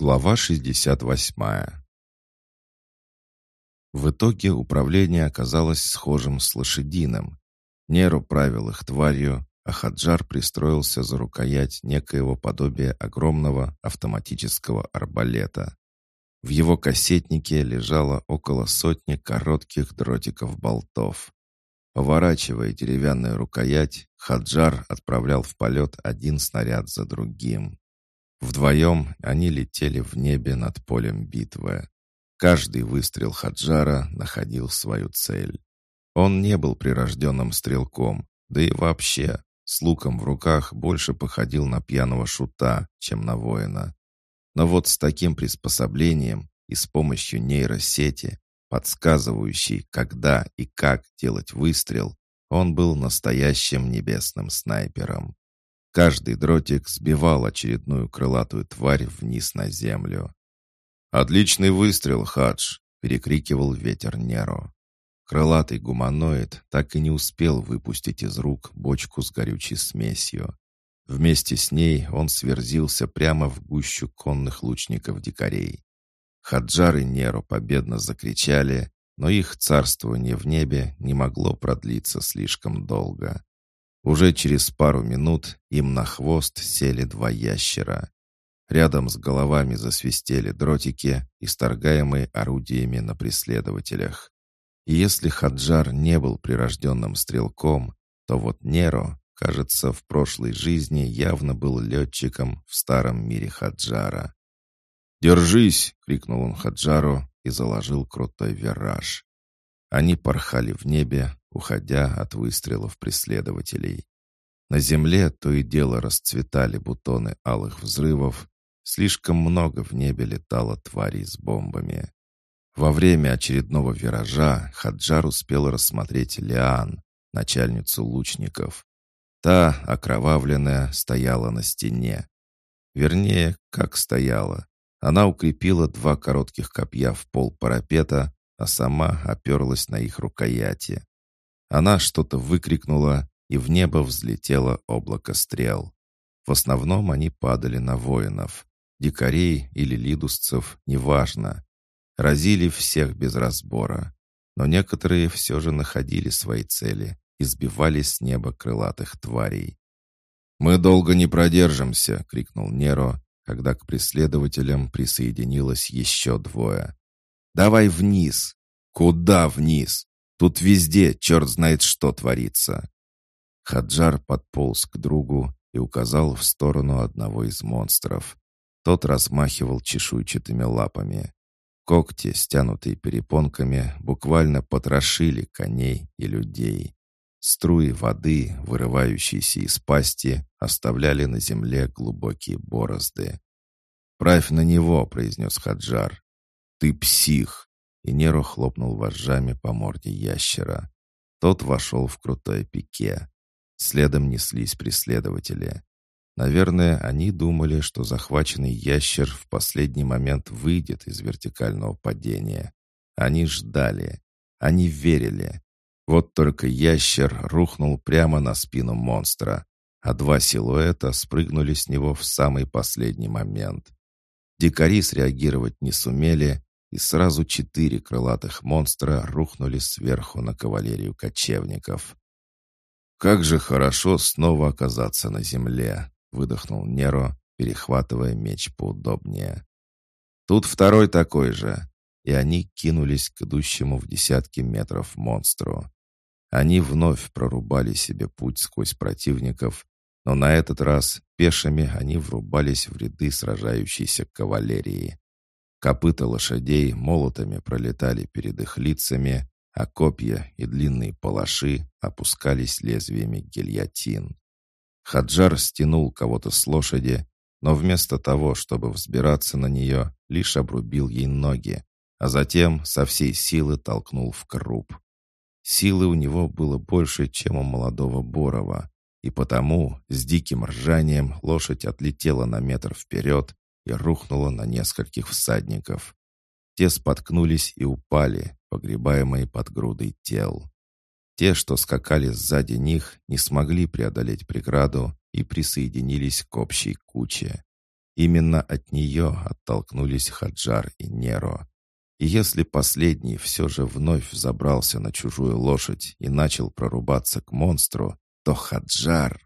Глава 68 В итоге управление оказалось схожим с лошадиным. Неру правил их тварью, а Хаджар пристроился за рукоять некоего подобия огромного автоматического арбалета. В его кассетнике лежало около сотни коротких дротиков-болтов. Поворачивая деревянную рукоять, Хаджар отправлял в полет один снаряд за другим. Вдвоем они летели в небе над полем битвы. Каждый выстрел Хаджара находил свою цель. Он не был прирожденным стрелком, да и вообще, с луком в руках больше походил на пьяного шута, чем на воина. Но вот с таким приспособлением и с помощью нейросети подсказывающий, когда и как делать выстрел, он был настоящим небесным снайпером. Каждый дротик сбивал очередную крылатую тварь вниз на землю. «Отличный выстрел, Хадж!» — перекрикивал ветер Неро. Крылатый гуманоид так и не успел выпустить из рук бочку с горючей смесью. Вместе с ней он сверзился прямо в гущу конных лучников-дикарей. И Неру победно закричали, но их царствование в небе не могло продлиться слишком долго. Уже через пару минут им на хвост сели два ящера. Рядом с головами засвистели дротики, исторгаемые орудиями на преследователях. И если Хаджар не был прирожденным стрелком, то вот Неро, кажется, в прошлой жизни явно был летчиком в старом мире Хаджара. «Держись!» — крикнул он Хаджару и заложил крутой вираж. Они порхали в небе, уходя от выстрелов преследователей. На земле то и дело расцветали бутоны алых взрывов, слишком много в небе летало тварей с бомбами. Во время очередного виража Хаджар успел рассмотреть Лиан, начальницу лучников. Та, окровавленная, стояла на стене. Вернее, как стояла. Она укрепила два коротких копья в пол парапета, а сама оперлась на их рукояти. Она что-то выкрикнула, и в небо взлетело облако стрел. В основном они падали на воинов. Дикарей или лидусцев, неважно. Разили всех без разбора. Но некоторые все же находили свои цели и сбивали с неба крылатых тварей. «Мы долго не продержимся!» — крикнул Неро, когда к преследователям присоединилось еще двое. «Давай вниз!» «Куда вниз? Тут везде черт знает что творится!» Хаджар подполз к другу и указал в сторону одного из монстров. Тот размахивал чешуйчатыми лапами. Когти, стянутые перепонками, буквально потрошили коней и людей. Струи воды, вырывающиеся из пасти, оставляли на земле глубокие борозды. «Правь на него», — произнес Хаджар. «Ты псих!» И Неро хлопнул вожжами по морде ящера. Тот вошел в крутое пике. Следом неслись преследователи. Наверное, они думали, что захваченный ящер в последний момент выйдет из вертикального падения. Они ждали. Они верили. Вот только ящер рухнул прямо на спину монстра, а два силуэта спрыгнули с него в самый последний момент. Дикари среагировать не сумели, и сразу четыре крылатых монстра рухнули сверху на кавалерию кочевников. «Как же хорошо снова оказаться на земле!» — выдохнул Неро, перехватывая меч поудобнее. «Тут второй такой же!» И они кинулись к идущему в десятки метров монстру. Они вновь прорубали себе путь сквозь противников, но на этот раз пешими они врубались в ряды сражающейся кавалерии. Копыта лошадей молотами пролетали перед их лицами, а копья и длинные палаши опускались лезвиями гильотин. Хаджар стянул кого-то с лошади, но вместо того, чтобы взбираться на нее, лишь обрубил ей ноги, а затем со всей силы толкнул в круп. Силы у него было больше, чем у молодого Борова, и потому с диким ржанием лошадь отлетела на метр вперед и рухнула на нескольких всадников. Те споткнулись и упали, погребаемые под грудой тел. Те, что скакали сзади них, не смогли преодолеть преграду и присоединились к общей куче. Именно от нее оттолкнулись Хаджар и Неро. И если последний все же вновь взобрался на чужую лошадь и начал прорубаться к монстру, то Хаджар,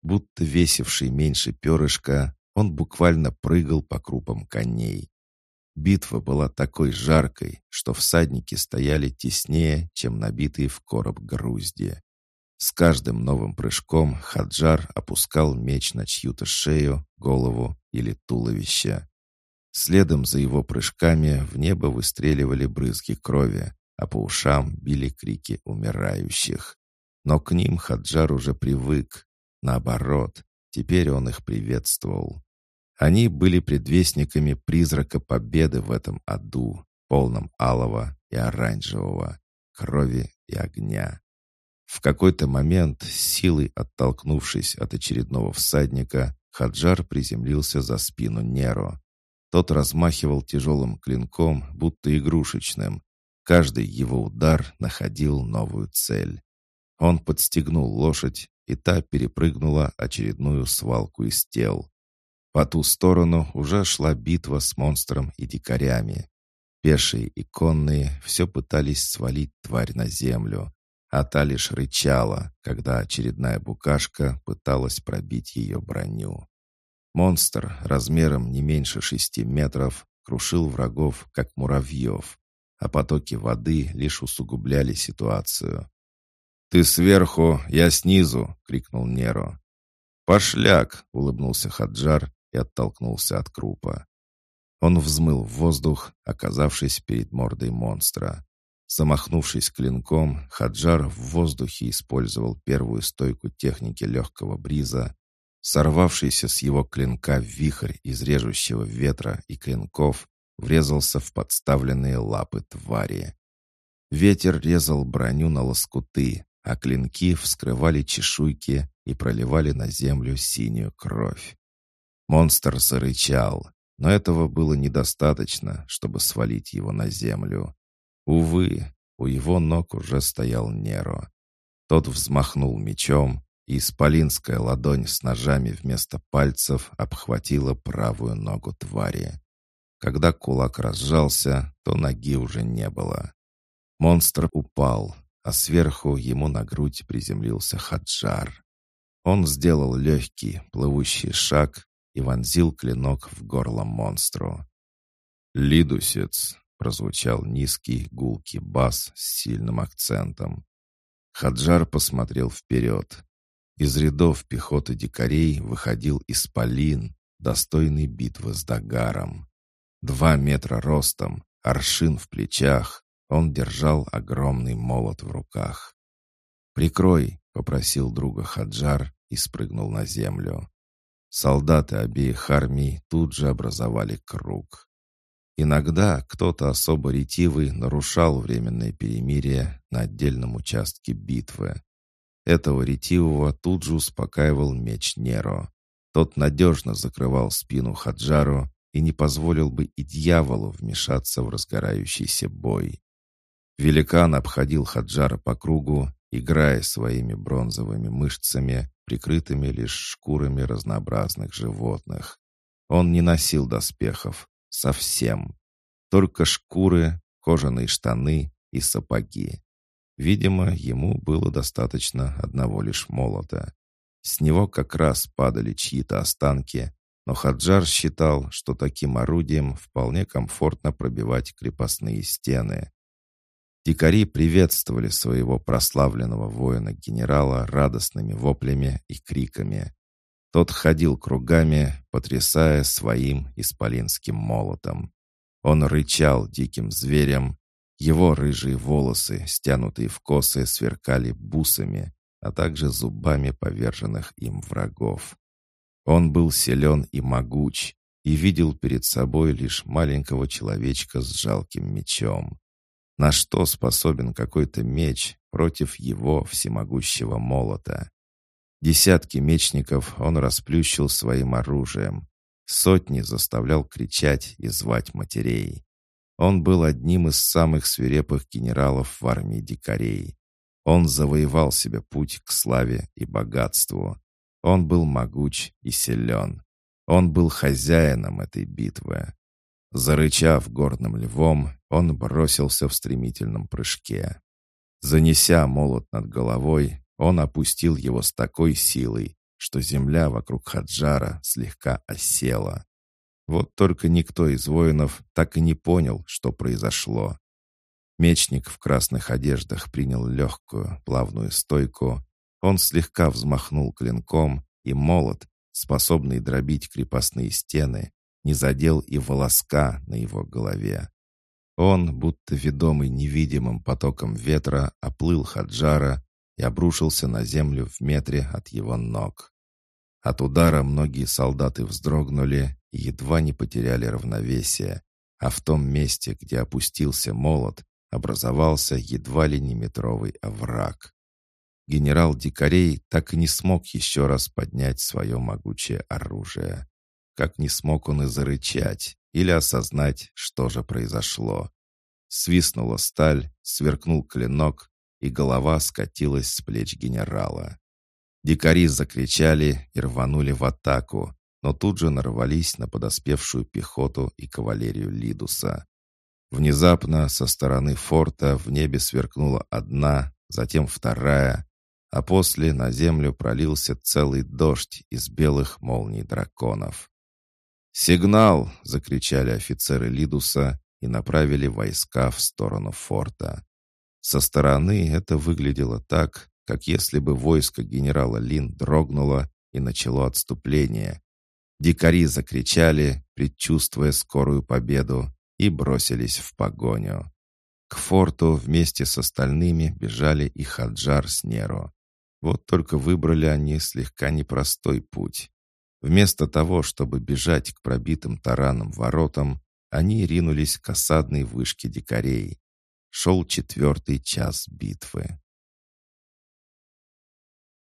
будто весивший меньше перышка, он буквально прыгал по крупам коней. Битва была такой жаркой, что всадники стояли теснее, чем набитые в короб грузди. С каждым новым прыжком Хаджар опускал меч на чью-то шею, голову или туловище. Следом за его прыжками в небо выстреливали брызги крови, а по ушам били крики умирающих. Но к ним Хаджар уже привык. Наоборот, теперь он их приветствовал. Они были предвестниками призрака победы в этом аду, полном алого и оранжевого, крови и огня. В какой-то момент, силой оттолкнувшись от очередного всадника, Хаджар приземлился за спину Неро. Тот размахивал тяжелым клинком, будто игрушечным. Каждый его удар находил новую цель. Он подстегнул лошадь, и та перепрыгнула очередную свалку из тел. По ту сторону уже шла битва с монстром и дикарями. Пешие и конные все пытались свалить тварь на землю, а та лишь рычала, когда очередная букашка пыталась пробить ее броню. Монстр размером не меньше шести метров крушил врагов, как муравьев, а потоки воды лишь усугубляли ситуацию. «Ты сверху, я снизу!» — крикнул Неро. «Пошляк!» — улыбнулся Хаджар и оттолкнулся от крупа. Он взмыл в воздух, оказавшись перед мордой монстра. Замахнувшись клинком, Хаджар в воздухе использовал первую стойку техники легкого бриза. Сорвавшийся с его клинка вихрь из режущего ветра и клинков врезался в подставленные лапы твари. Ветер резал броню на лоскуты, а клинки вскрывали чешуйки и проливали на землю синюю кровь. Монстр зарычал, но этого было недостаточно, чтобы свалить его на землю. Увы, у его ног уже стоял Неро. Тот взмахнул мечом, и исполинская ладонь с ножами вместо пальцев обхватила правую ногу твари. Когда кулак разжался, то ноги уже не было. Монстр упал, а сверху ему на грудь приземлился Хаджар. Он сделал легкий, плывущий шаг и вонзил клинок в горло монстру. «Лидусец!» прозвучал низкий гулкий бас с сильным акцентом. Хаджар посмотрел вперед. Из рядов пехоты дикарей выходил исполин, достойный битвы с Дагаром. Два метра ростом, аршин в плечах, он держал огромный молот в руках. «Прикрой», — попросил друга Хаджар и спрыгнул на землю. Солдаты обеих армий тут же образовали круг. Иногда кто-то особо ретивый нарушал временное перемирие на отдельном участке битвы. Этого ретивого тут же успокаивал меч Неро. Тот надежно закрывал спину Хаджару и не позволил бы и дьяволу вмешаться в разгорающийся бой. Великан обходил Хаджара по кругу, играя своими бронзовыми мышцами, прикрытыми лишь шкурами разнообразных животных. Он не носил доспехов, Совсем. Только шкуры, кожаные штаны и сапоги. Видимо, ему было достаточно одного лишь молота. С него как раз падали чьи-то останки, но Хаджар считал, что таким орудием вполне комфортно пробивать крепостные стены. Дикари приветствовали своего прославленного воина-генерала радостными воплями и криками. Тот ходил кругами, потрясая своим исполинским молотом. Он рычал диким зверем. Его рыжие волосы, стянутые в косы, сверкали бусами, а также зубами поверженных им врагов. Он был силен и могуч, и видел перед собой лишь маленького человечка с жалким мечом. На что способен какой-то меч против его всемогущего молота? Десятки мечников он расплющил своим оружием. Сотни заставлял кричать и звать матерей. Он был одним из самых свирепых генералов в армии дикарей. Он завоевал себе путь к славе и богатству. Он был могуч и силен. Он был хозяином этой битвы. Зарычав горным львом, он бросился в стремительном прыжке. Занеся молот над головой, он опустил его с такой силой, что земля вокруг Хаджара слегка осела. Вот только никто из воинов так и не понял, что произошло. Мечник в красных одеждах принял легкую, плавную стойку. Он слегка взмахнул клинком, и молот, способный дробить крепостные стены, не задел и волоска на его голове. Он, будто ведомый невидимым потоком ветра, оплыл Хаджара и обрушился на землю в метре от его ног. От удара многие солдаты вздрогнули и едва не потеряли равновесие, а в том месте, где опустился молот, образовался едва ли не метровый овраг. Генерал Дикарей так и не смог еще раз поднять свое могучее оружие. Как не смог он и зарычать или осознать, что же произошло. Свистнула сталь, сверкнул клинок, и голова скатилась с плеч генерала. Дикари закричали и рванули в атаку, но тут же нарвались на подоспевшую пехоту и кавалерию Лидуса. Внезапно со стороны форта в небе сверкнула одна, затем вторая, а после на землю пролился целый дождь из белых молний драконов. «Сигнал!» — закричали офицеры Лидуса и направили войска в сторону форта. Со стороны это выглядело так, как если бы войско генерала Лин дрогнуло и начало отступление. Дикари закричали, предчувствуя скорую победу, и бросились в погоню. К форту вместе с остальными бежали и Хаджар с Неро. Вот только выбрали они слегка непростой путь. Вместо того, чтобы бежать к пробитым тараном воротам, они ринулись к осадной вышке дикарей. Шел четвертый час битвы.